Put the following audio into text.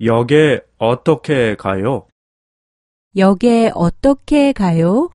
역에 어떻게 가요? 역에 어떻게 가요?